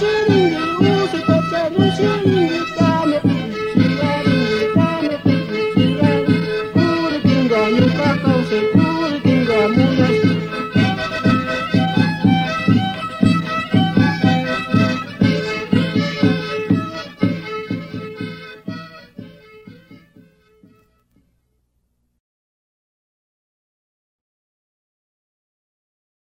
Russian